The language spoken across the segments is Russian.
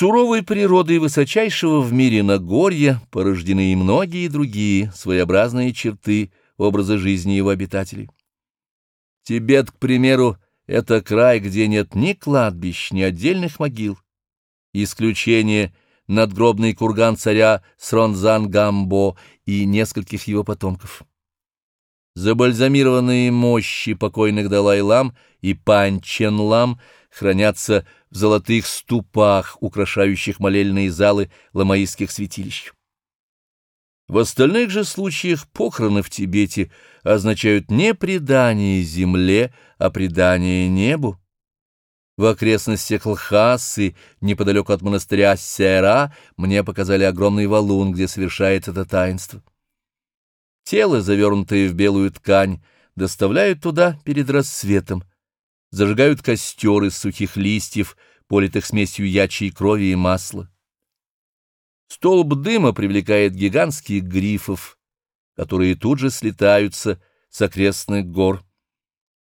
Суровой природой высочайшего в мире Нагорья порождены и многие другие своеобразные черты образа жизни его обитателей. Тибет, к примеру, это край, где нет ни кладбищ, ни отдельных могил. Исключение — надгробный курган царя Сронзан-Гамбо и нескольких его потомков. Забальзамированные мощи покойных Далай-лам и Панчен-лам хранятся в золотых ступах, украшающих молельные залы ламаистских святилищ. В остальных же случаях похороны в Тибете означают не предание земле, а предание небу. В окрестностях Лхасы, неподалеку от монастыря Сера, мне показали огромный валун, где совершается это таинство. Тело, завернутое в белую ткань, доставляют туда перед рассветом, зажигают костер из сухих листьев, политых смесью ячьей крови и масла. Столб дыма привлекает гигантских грифов, которые тут же слетаются с окрестных гор.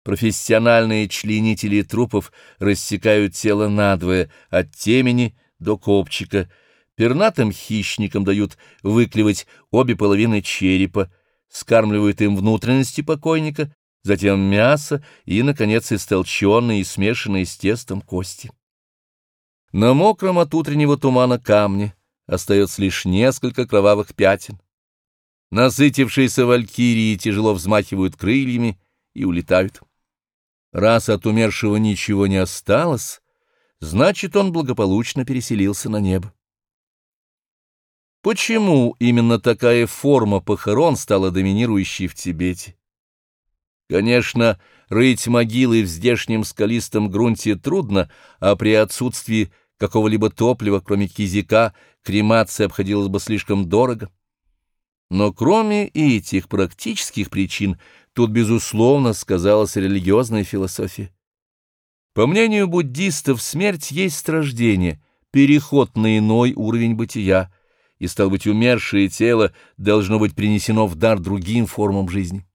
Профессиональные членители трупов рассекают тело надвое, от темени до копчика. Пернатым хищникам дают выклевать обе половины черепа, скармливают им внутренности покойника, затем мясо и, наконец, истолченные и смешанные с тестом кости. На мокром от утреннего тумана камне остается лишь несколько кровавых пятен. Насытившиеся валькирии тяжело взмахивают крыльями и улетают. Раз от умершего ничего не осталось, значит, он благополучно переселился на небо. Почему именно такая форма похорон стала доминирующей в Тибете? Конечно, рыть могилы в здешнем скалистом грунте трудно, а при отсутствии какого-либо топлива, кроме кизика, кремация обходилась бы слишком дорого. Но кроме этих практических причин, тут, безусловно, сказалась религиозная философия. По мнению буддистов, смерть есть рождение, переход на иной уровень бытия — и, стал быть, умершее тело должно быть принесено в дар другим формам жизни.